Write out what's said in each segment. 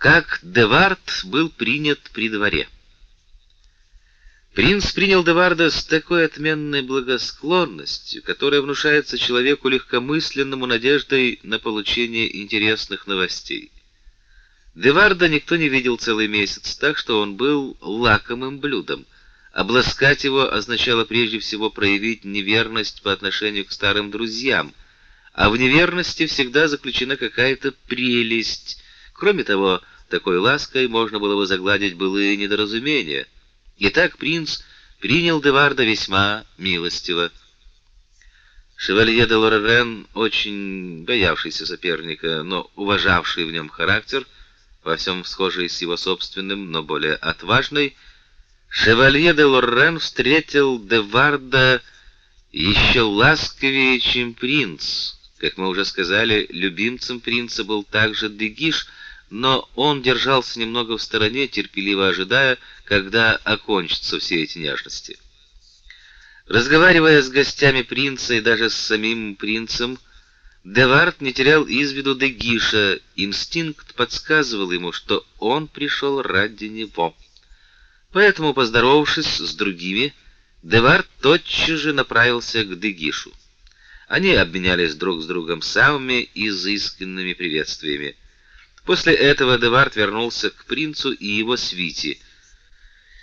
Как Девард был принят при дворе. Принц принял Деварда с такой отменной благосклонностью, которая внушается человеку легкомысленному надеждой на получение интересных новостей. Деварда никто не видел целый месяц, так что он был лакомым блюдом. Обласкать его означало прежде всего проявить неверность по отношению к старым друзьям, а в неверности всегда заключена какая-то прелесть, Кроме того, такой лаской можно было бы загладить былые недоразумения. Итак, принц принял Деварда весьма милостиво. Шевалье де Лорен, очень боявшийся соперника, но уважавший в нем характер, во всем схожий с его собственным, но более отважный, Шевалье де Лорен встретил Деварда еще ласковее, чем принц. Как мы уже сказали, любимцем принца был также Дегиш, но он держался немного в стороне, терпеливо ожидая, когда окончатся все эти нежности. Разговаривая с гостями принца и даже с самим принцем, Девард не терял из виду Дегиша. Инстинкт подсказывал ему, что он пришел ради него. Поэтому, поздоровавшись с другими, Девард тотчас же направился к Дегишу. Они обменялись друг с другом самыми изысканными приветствиями. После этого Девард вернулся к принцу и его свите.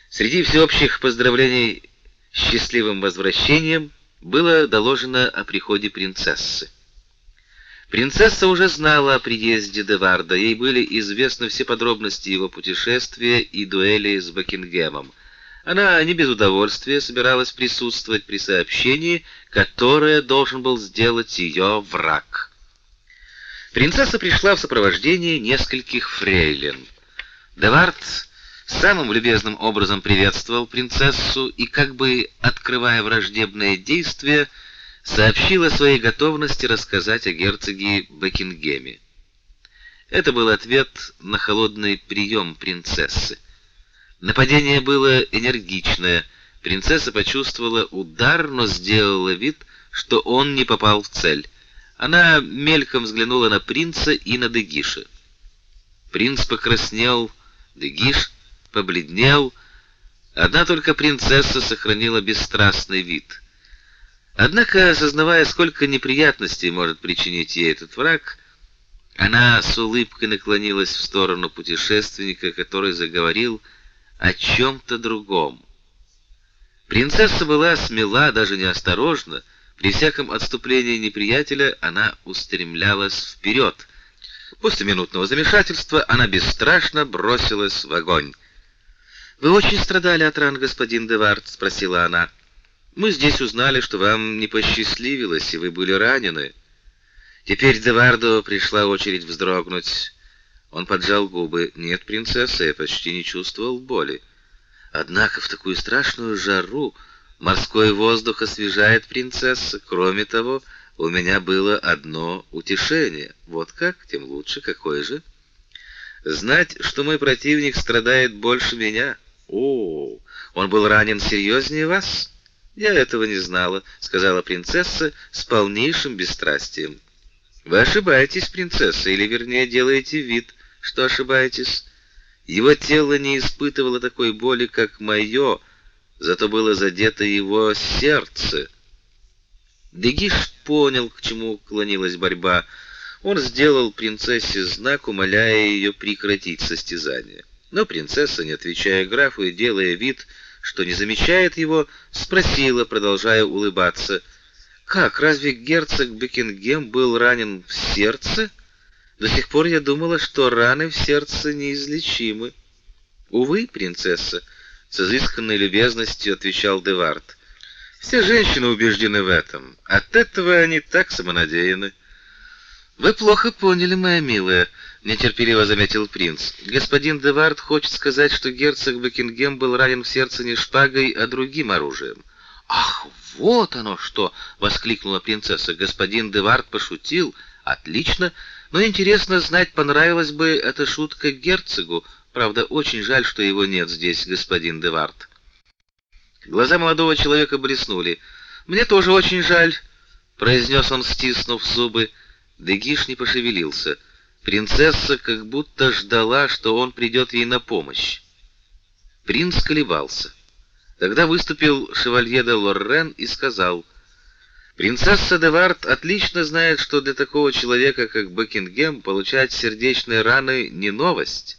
Среди всеобщих поздравлений с счастливым возвращением было доложено о приходе принцессы. Принцесса уже знала о приезде Деварда, ей были известны все подробности его путешествия и дуэли с Бакингемом. Она не без удовольствия собиралась присутствовать при сообщении, которое должен был сделать ее враг. Принцесса пришла в сопровождении нескольких фрейлин. Девард самым любезным образом приветствовал принцессу и как бы открывая враждебное действие, сообщил о своей готовности рассказать о герцоге Бекингеме. Это был ответ на холодный прием принцессы. Нападение было энергичное. Принцесса почувствовала удар, но сделала вид, что он не попал в цель. Она мельком взглянула на принца и на Дегиша. Принц покраснел, Дегиш побледнел. Одна только принцесса сохранила бесстрастный вид. Однако, осознавая, сколько неприятностей может причинить ей этот враг, она с улыбкой наклонилась в сторону путешественника, который заговорил о чем то другом. Принцесса была смела, даже неосторожна, при всяком отступлении неприятеля она устремлялась вперед. После минутного замешательства она бесстрашно бросилась в огонь. Вы очень страдали от ран, господин Девард, спросила она. Мы здесь узнали, что вам не посчастливилось, и вы были ранены. Теперь Деварду пришла очередь вздрогнуть. Он поджал губы. Нет, принцесса, я почти не чувствовал боли. Однако в такую страшную жару Морской воздух освежает принцесса. Кроме того, у меня было одно утешение. Вот как, тем лучше. Какое же? Знать, что мой противник страдает больше меня. О, он был ранен серьезнее вас? Я этого не знала, сказала принцесса с полнейшим бесстрастием. Вы ошибаетесь, принцесса, или вернее делаете вид, что ошибаетесь. Его тело не испытывало такой боли, как мое, зато было задето его сердце. Дегиш понял, к чему клонилась борьба. Он сделал принцессе знак, умоляя ее прекратить состязание. Но принцесса, не отвечая графу и делая вид, что не замечает его, спросила, продолжая улыбаться: "Как, разве герцог Бекингем был ранен в сердце? До сих пор я думала, что раны в сердце неизлечимы". "Увы, принцесса", с изысканной любезностью отвечал Девард. Все женщины убеждены в этом. От этого они так самонадеянны. Вы плохо поняли, моя милая, нетерпеливо заметил принц. Господин Девард хочет сказать, что герцог Бекингем был ранен в сердце не шпагой, а другим оружием. Ах, вот оно что, воскликнула принцесса. Господин Девард пошутил. Отлично, но интересно знать, понравилась бы эта шутка герцогу. Правда, очень жаль, что его нет здесь, господин Девард. Глаза молодого человека блеснули. Мне тоже очень жаль, произнес он, стиснув зубы. Дегиш не пошевелился. Принцесса как будто ждала, что он придет ей на помощь. Принц колебался. Тогда выступил шевалье де Лоррен и сказал: "Принцесса де Варт отлично знает, что для такого человека, как Бекингем, получать сердечные раны не новость.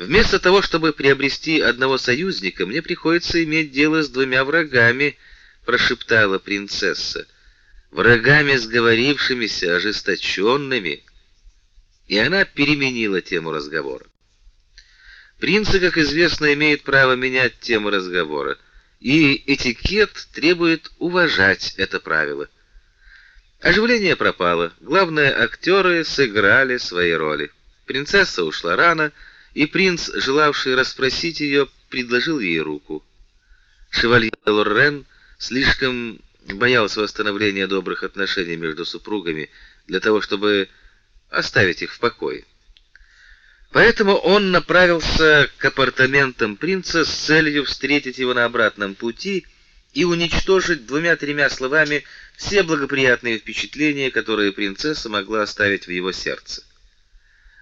Вместо того, чтобы приобрести одного союзника, мне приходится иметь дело с двумя врагами", прошептала принцесса. "Врагами сговорившимися, ожесточенными, и она переменила тему разговора. Принцы, как известно, имеют право менять тему разговора, и этикет требует уважать это правило. Оживление пропало. Главные актеры сыграли свои роли. Принцесса ушла рано, и принц, желавший расспросить ее, предложил ей руку. Шевалье Лоррен слишком боялся восстановления добрых отношений между супругами для того, чтобы оставить их в покое. Поэтому он направился к апартаментам принца с целью встретить его на обратном пути и уничтожить двумя-тремя словами все благоприятные впечатления, которые принцесса могла оставить в его сердце.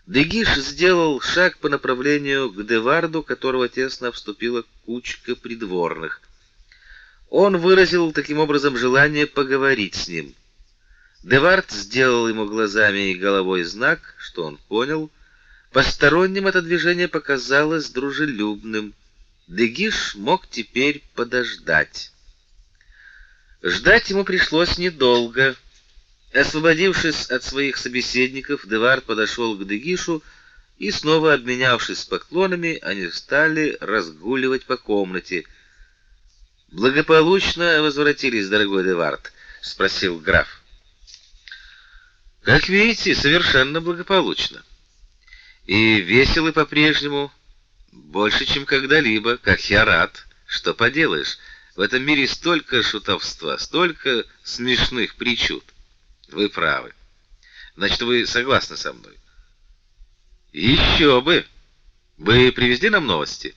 Дегиш сделал шаг по направлению к Деварду, которого тесно обступила кучка придворных. Он выразил таким образом желание поговорить с ним. Девард сделал ему глазами и головой знак, что он понял. Посторонним это движение показалось дружелюбным. Дегиш мог теперь подождать. Ждать ему пришлось недолго. Освободившись от своих собеседников, Девард подошел к Дегишу, и снова обменявшись поклонами, они стали разгуливать по комнате. Благополучно возвратились, дорогой Девард, спросил граф. Как видите, совершенно благополучно. И веселы по-прежнему, больше, чем когда-либо, как я рад. Что поделаешь, в этом мире столько шутовства, столько смешных причуд. Вы правы. Значит, вы согласны со мной? Еще бы. Вы привезли нам новости?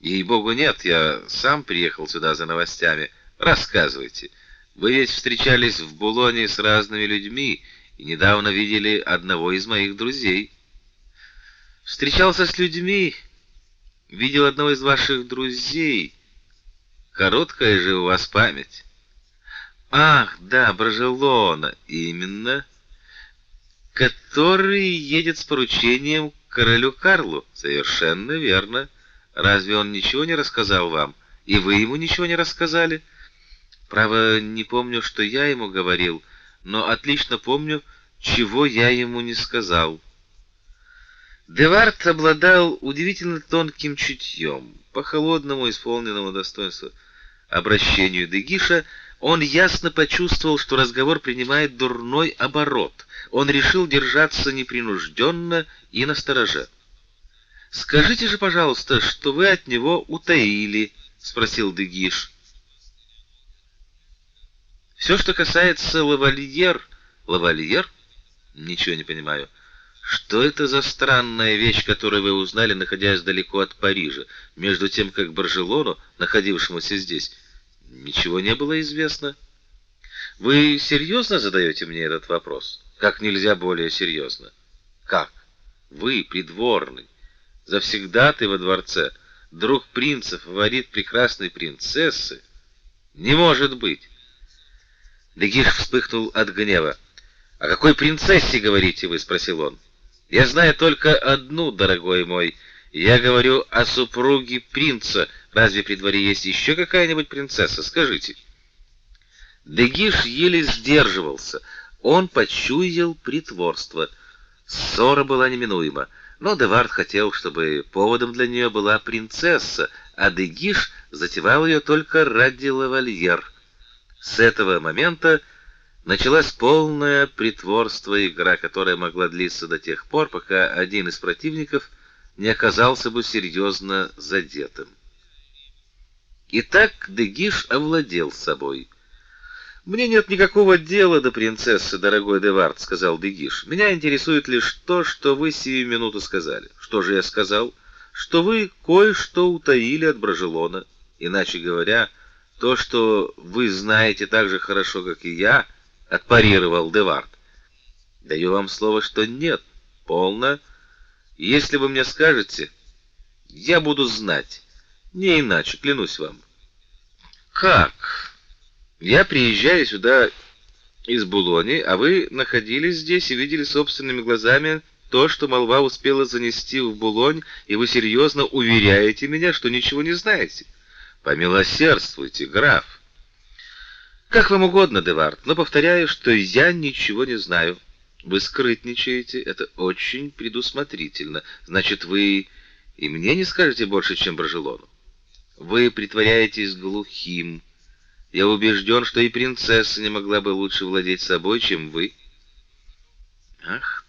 Ей-богу, нет, я сам приехал сюда за новостями. Рассказывайте. Вы ведь встречались в Булоне с разными людьми, и недавно видели одного из моих друзей. Встречался с людьми, видел одного из ваших друзей. Короткая же у вас память. Ах, да, Брожелона, именно. Который едет с поручением к королю Карлу. Совершенно верно. Разве он ничего не рассказал вам? И вы ему ничего не рассказали? Право, не помню, что я ему говорил но отлично помню, чего я ему не сказал. Девард обладал удивительно тонким чутьем. По холодному, исполненному достоинства обращению Дегиша он ясно почувствовал, что разговор принимает дурной оборот. Он решил держаться непринужденно и настороже. Скажите же, пожалуйста, что вы от него утаили, спросил Дегиш. Все, что касается лавальер, лавальер, ничего не понимаю. Что это за странная вещь, которую вы узнали, находясь далеко от Парижа, между тем как Баржелону, находившемуся здесь, ничего не было известно? Вы серьезно задаете мне этот вопрос? Как нельзя более серьезно. Как? Вы придворный, завсегдатый во дворце, друг принца, фаворит прекрасной принцессы? Не может быть. Дегиш вспыхнул от гнева. "О какой принцессе говорите вы?" спросил он. "Я знаю только одну, дорогой мой. Я говорю о супруге принца. Разве при дворе есть еще какая-нибудь принцесса, скажите?" Дегиш еле сдерживался. Он почуял притворство. Ссора была неминуема, но Девард хотел, чтобы поводом для нее была принцесса, а Дегиш затевал ее только ради лавальер. С этого момента началась полное притворство игра, которая могла длиться до тех пор, пока один из противников не оказался бы серьезно задетым. Итак, Дегиш овладел собой. Мне нет никакого дела до принцессы, дорогой Девард, сказал Дегиш. Меня интересует лишь то, что вы сию минуту сказали. Что же я сказал? Что вы кое-что утаили от Брожелона, иначе говоря, то, что вы знаете так же хорошо, как и я, отпарировал Девард. Даю вам слово, что нет. Полно. Если вы мне скажете, я буду знать. Не иначе, клянусь вам. Как? Я приезжаю сюда из Булони, а вы находились здесь и видели собственными глазами то, что молва успела занести в Булонь, и вы серьезно уверяете меня, что ничего не знаете. Помилосердствуйте, граф. Как вам угодно, Девард, но повторяю, что я ничего не знаю. Вы скрытничаете, это очень предусмотрительно. Значит, вы и мне не скажете больше, чем Брожелону. Вы притворяетесь глухим. Я убежден, что и принцесса не могла бы лучше владеть собой, чем вы. Ах,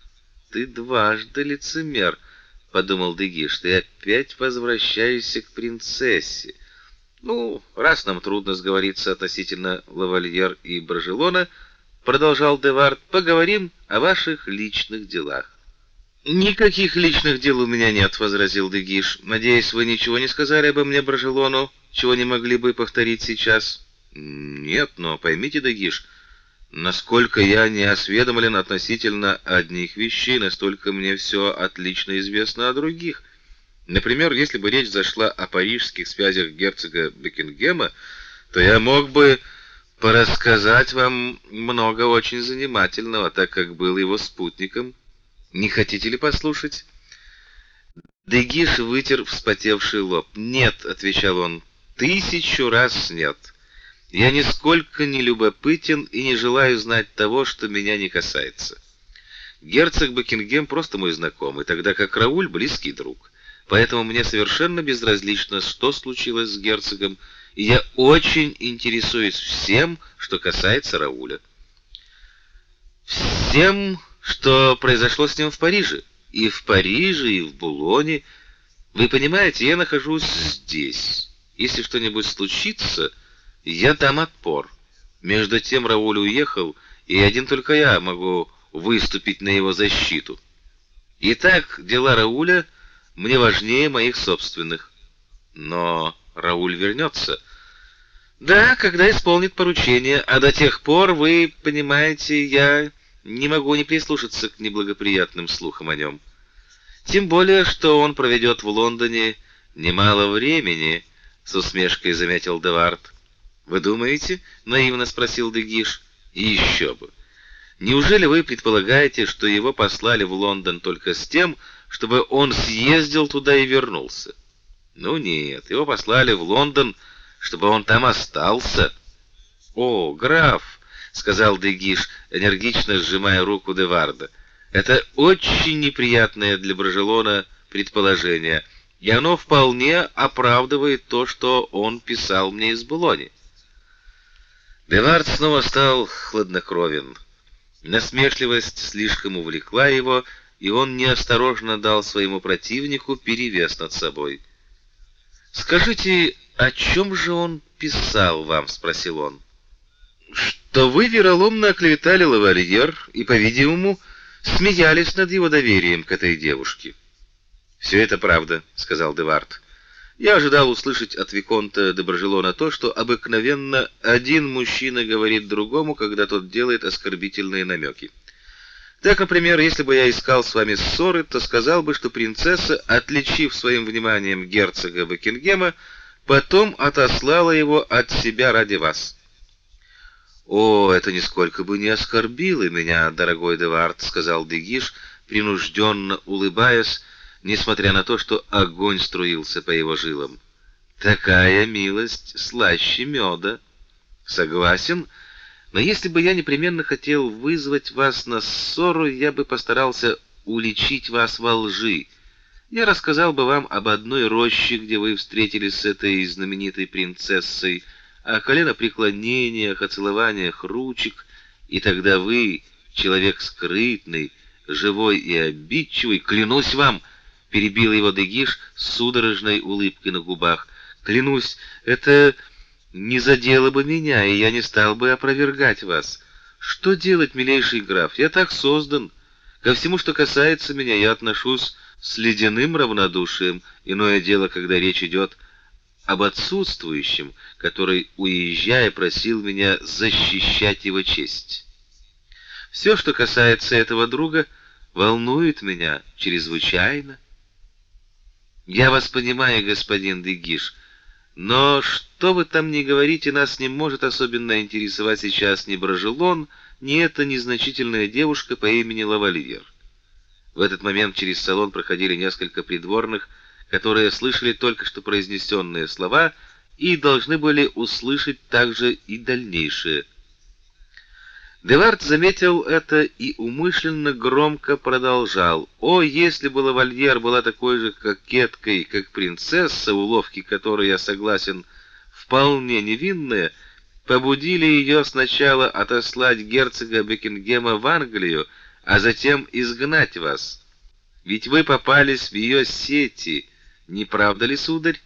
ты дважды лицемер, подумал Дегиш. Ты опять возвращаешься к принцессе. Ну, раз нам трудно сговориться относительно лавальер и Брожелона, продолжал Девард, поговорим о ваших личных делах. Никаких личных дел у меня нет, возразил Дегиш. Надеюсь, вы ничего не сказали обо мне Брожелону, чего не могли бы повторить сейчас. Нет, но поймите, Дегиш, насколько я не осведомлен относительно одних вещей, настолько мне все отлично известно о других. Например, если бы речь зашла о парижских связях герцога Бекингема, то я мог бы порассказать вам много очень занимательного, так как был его спутником. Не хотите ли послушать? Дегиш вытер вспотевший лоб. "Нет", отвечал он. "Тысячу раз нет. Я нисколько не любопытен и не желаю знать того, что меня не касается. Герцог Бекингем просто мой знакомый, тогда как Рауль близкий друг. Поэтому мне совершенно безразлично, что случилось с герцогом, и я очень интересуюсь всем, что касается Рауля. Всем, что произошло с ним в Париже, и в Париже, и в Булоне. Вы понимаете, я нахожусь здесь. Если что-нибудь случится, я дам отпор. Между тем Рауль уехал, и один только я могу выступить на его защиту. Итак, дела Рауля мне важнее моих собственных. Но Рауль вернется. Да, когда исполнит поручение, а до тех пор, вы понимаете, я не могу не прислушаться к неблагоприятным слухам о нем. Тем более, что он проведет в Лондоне немало времени, с усмешкой заметил Девард. Вы думаете? наивно спросил Дегиш. И еще бы. Неужели вы предполагаете, что его послали в Лондон только с тем, чтобы он съездил туда и вернулся? Ну нет, его послали в Лондон, чтобы он там остался. О, граф, сказал Дегиш, энергично сжимая руку Деварда. Это очень неприятное для Брожелона предположение, и оно вполне оправдывает то, что он писал мне из Булони. Девард снова стал хладнокровен. Насмешливость слишком увлекла его, и он неосторожно дал своему противнику перевес над собой. Скажите, о чем же он писал вам, спросил он. Что вы вероломно оклеветали лавальер и, по-видимому, смеялись над его доверием к этой девушке. «Все это правда, сказал Девард. Я ожидал услышать от виконта де Брожелона то, что обыкновенно один мужчина говорит другому, когда тот делает оскорбительные намеки. Так, например, если бы я искал с вами ссоры, то сказал бы, что принцесса, отличив своим вниманием герцога Бекингема, потом отослала его от себя ради вас. О, это нисколько бы не оскорбило меня, дорогой Девард, сказал Дегиш, принужденно улыбаясь, несмотря на то, что огонь струился по его жилам. Такая милость слаще меда. Согласен, но если бы я непременно хотел вызвать вас на ссору, я бы постарался уличить вас во лжи. Я рассказал бы вам об одной роще, где вы встретились с этой знаменитой принцессой, о коленопреклонениях, о целованиях ручек, и тогда вы, человек скрытный, живой и обидчивый, клянусь вам, — перебил его Дегиш с судорожной улыбкой на губах. Клянусь, это не задело бы меня, и я не стал бы опровергать вас. Что делать, милейший граф? Я так создан. Ко всему, что касается меня, я отношусь с ледяным равнодушием. Иное дело, когда речь идет об отсутствующем, который, уезжая, просил меня защищать его честь. Все, что касается этого друга, волнует меня чрезвычайно. Я вас понимаю, господин Дегиш, но что вы там ни говорите, нас не может особенно интересовать сейчас ни Брожелон, ни эта незначительная девушка по имени Лавальер. В этот момент через салон проходили несколько придворных, которые слышали только что произнесенные слова и должны были услышать также и дальнейшее. Девард заметил это и умышленно громко продолжал: "О, если бы Лавальер была такой же кокеткой, как принцесса, уловки которой я согласен, вполне невинная, побудили ее сначала отослать герцога Бекингема в Англию, а затем изгнать вас. Ведь вы попались в ее сети, не правда ли, сударь?"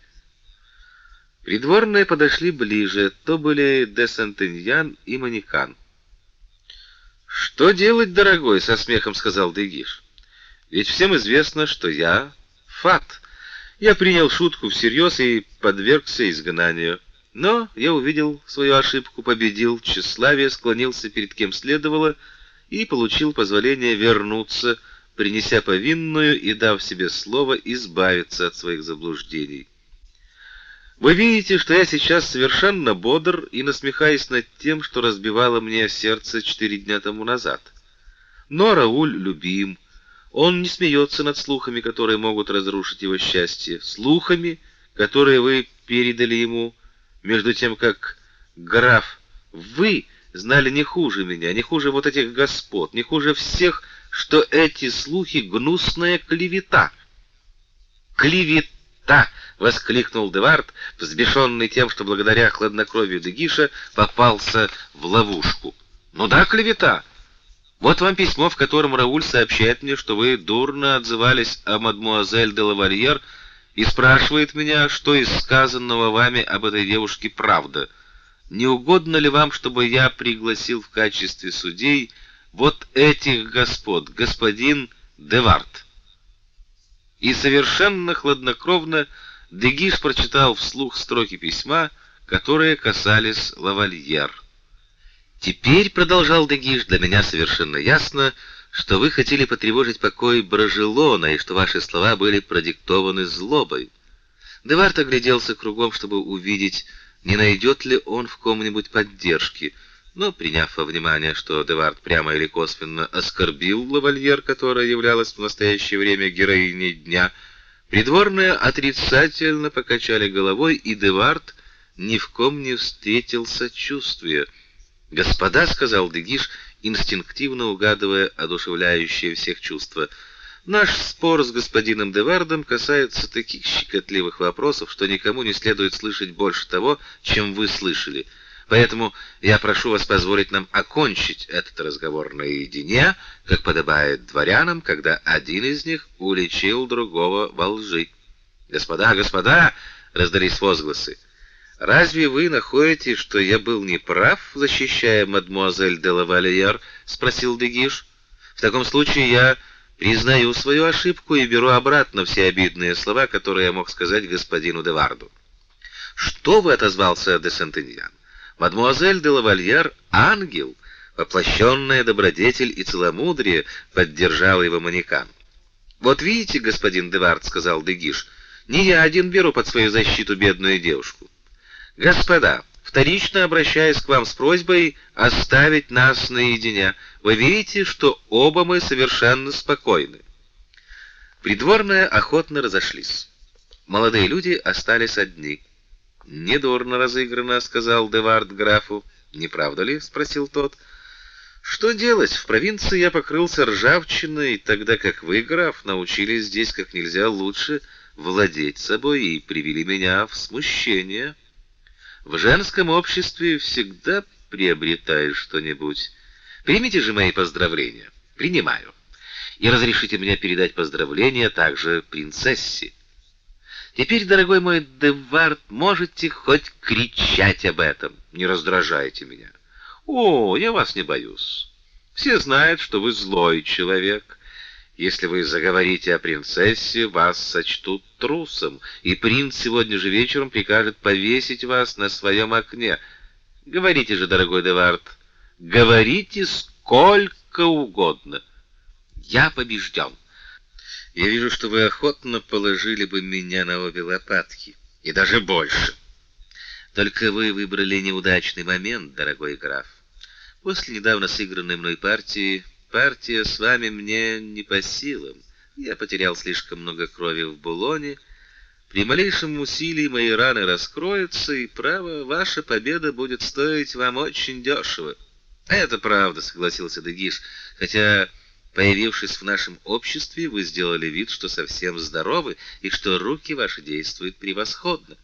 Придворные подошли ближе, то были де Сентеньян и Манекан. Что делать, дорогой, со смехом сказал Дегиш. Ведь всем известно, что я фат. Я принял шутку всерьез и подвергся изгнанию. Но я увидел свою ошибку, победил тщеславие, склонился перед кем следовало и получил позволение вернуться, принеся повинную и дав себе слово избавиться от своих заблуждений. Вы видите, что я сейчас совершенно бодр и насмехаюсь над тем, что разбивало мне сердце четыре дня тому назад. Но Рауль любим. Он не смеется над слухами, которые могут разрушить его счастье, слухами, которые вы передали ему, между тем как граф вы знали не хуже меня, не хуже вот этих господ, не хуже всех, что эти слухи гнусная клевета. Клевета воскликнул Девард, взбешенный тем, что благодаря хладнокровию Дегиша попался в ловушку. Ну да, клевета. Вот вам письмо, в котором Рауль сообщает мне, что вы дурно отзывались о мадмуазель де Лавальер и спрашивает меня, что из сказанного вами об этой девушке правда. Не угодно ли вам, чтобы я пригласил в качестве судей вот этих господ, господин Девард? И совершенно хладнокровно Дегиш прочитал вслух строки письма, которые касались лавальер. Теперь, продолжал Дегиш, для меня совершенно ясно, что вы хотели потревожить покой Брожелона и что ваши слова были продиктованы злобой. Девард огляделся кругом, чтобы увидеть, не найдет ли он в ком-нибудь поддержки. Но, приняв во внимание, что Девард прямо или косвенно оскорбил лавальер, которая являлась в настоящее время героиней дня, Придворные отрицательно покачали головой, и Девард ни в ком не встретил сочувствия. "Господа", сказал Дегиш, инстинктивно угадывая одушевляющее всех чувства. Наш спор с господином Девардом касается таких щекотливых вопросов, что никому не следует слышать больше того, чем вы слышали. Поэтому я прошу вас позволить нам окончить этот разговор наедине, как подобает дворянам, когда один из них уличил другого во лжи. Господа, господа, раздались возгласы. Разве вы находите, что я был неправ, защищая мадмуазель де лавальер? спросил Дегиш. В таком случае я признаю свою ошибку и беру обратно все обидные слова, которые я мог сказать господину Деварду. Что вы отозвался де Сентеньян? Мадмуазель де лавальер ангел, воплощенная добродетель и целомудрие, поддержал его манекан. Вот видите, господин Девард сказал Дегиш, не я один беру под свою защиту бедную девушку. Господа, вторично обращаясь к вам с просьбой оставить нас наедине, вы видите, что оба мы совершенно спокойны. Придворные охотно разошлись. Молодые люди остались одни. Недурно разыграно, сказал Девард графу. Не правда ли? спросил тот. Что делать? В провинции я покрылся ржавчиной, тогда как вы, граф, научились здесь как нельзя лучше владеть собой и привели меня в смущение. В женском обществе всегда приобретаешь что-нибудь. Примите же мои поздравления. Принимаю. И разрешите мне передать поздравления также принцессе. Теперь, дорогой мой Девард, можете хоть кричать об этом, не раздражайте меня. О, я вас не боюсь. Все знают, что вы злой человек. Если вы заговорите о принцессе, вас сочтут трусом, и принц сегодня же вечером прикажет повесить вас на своем окне. Говорите же, дорогой Девард, говорите сколько угодно. Я побежден. Я вижу, что вы охотно положили бы меня на обе лопатки, и даже больше. Только вы выбрали неудачный момент, дорогой граф. После недавно сыгранной мной партии, партия с вами мне не по силам. Я потерял слишком много крови в Булоне. При малейшем усилии мои раны раскроются, и право, ваша победа будет стоить вам очень дешево. Это правда, согласился Дегиш, хотя Появившись в нашем обществе, вы сделали вид, что совсем здоровы и что руки ваши действуют превосходно.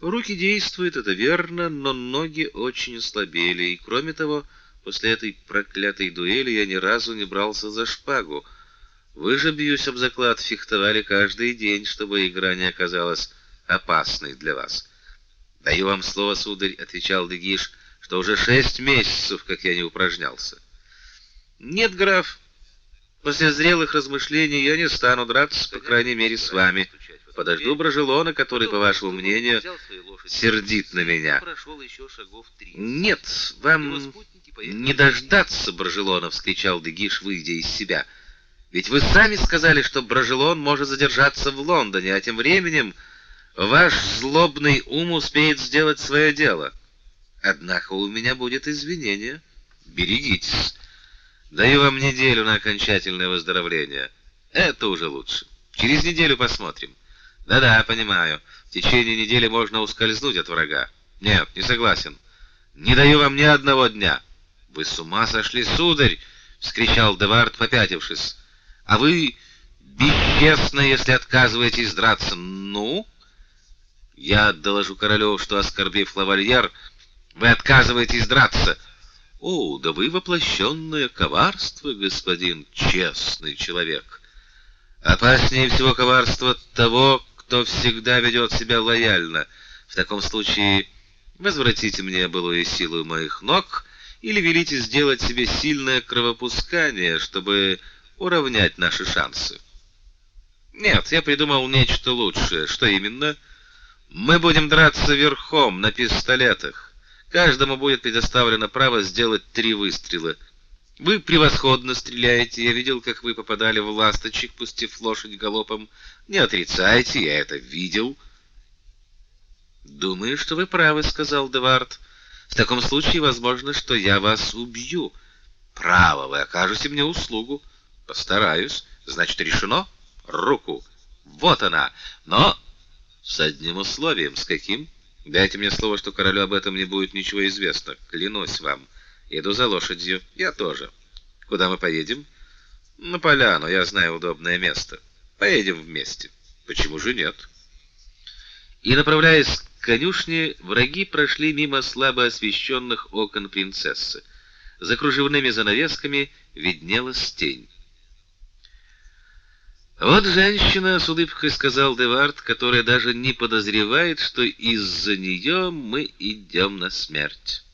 Руки действуют, это верно, но ноги очень ослабели, и кроме того, после этой проклятой дуэли я ни разу не брался за шпагу. Вы же бьюсь об заклад, фехтовали каждый день, чтобы игра не оказалась опасной для вас. Даю вам слово, сударь, отвечал Дегиш, что уже шесть месяцев, как я не упражнялся. Нет, граф, После зрелых размышлений я не стану драться, по крайней мере, с вами. Подожду Брожелона, который, по вашему мнению, сердит на меня. Нет, вам не дождаться Брожелона, вскричал Дегиш, выйдя из себя. Ведь вы сами сказали, что Брожелон может задержаться в Лондоне, а тем временем ваш злобный ум успеет сделать свое дело. Однако у меня будет извинение. Берегитесь. Даю вам неделю на окончательное выздоровление. Это уже лучше. Через неделю посмотрим. Да-да, понимаю. В течение недели можно ускользнуть от врага. Нет, не согласен. Не даю вам ни одного дня. Вы с ума сошли, сударь, вскричал Девард, попятившись. А вы бесчестны, если отказываетесь драться. Ну, я доложу королю, что оскорбив лавальер, вы отказываетесь драться. О, да вы воплощенное коварство, господин честный человек. Опаснее всего коварство того, кто всегда ведет себя лояльно. В таком случае возвратите мне былую силу моих ног или велите сделать себе сильное кровопускание, чтобы уравнять наши шансы. Нет, я придумал нечто лучшее. Что именно? Мы будем драться верхом на пистолетах. Каждому будет предоставлено право сделать три выстрела. Вы превосходно стреляете. Я видел, как вы попадали в ласточек, пустив лошадь галопом. Не отрицайте, я это видел. Думаю, что вы правы, сказал Девард. В таком случае возможно, что я вас убью. Право, вы окажете мне услугу. Постараюсь. Значит, решено. Руку. Вот она. Но с одним условием, с каким? Дайте мне слово, что королю об этом не будет ничего известно. Клянусь вам. Еду за лошадью. Я тоже. Куда мы поедем? На поляну. Я знаю удобное место. Поедем вместе. Почему же нет? И направляясь к конюшне, враги прошли мимо слабо освещенных окон принцессы. За кружевными занавесками виднелась тень. Вот женщина, с улыбкой сказал Девард, которая даже не подозревает, что из-за нее мы идем на смерть.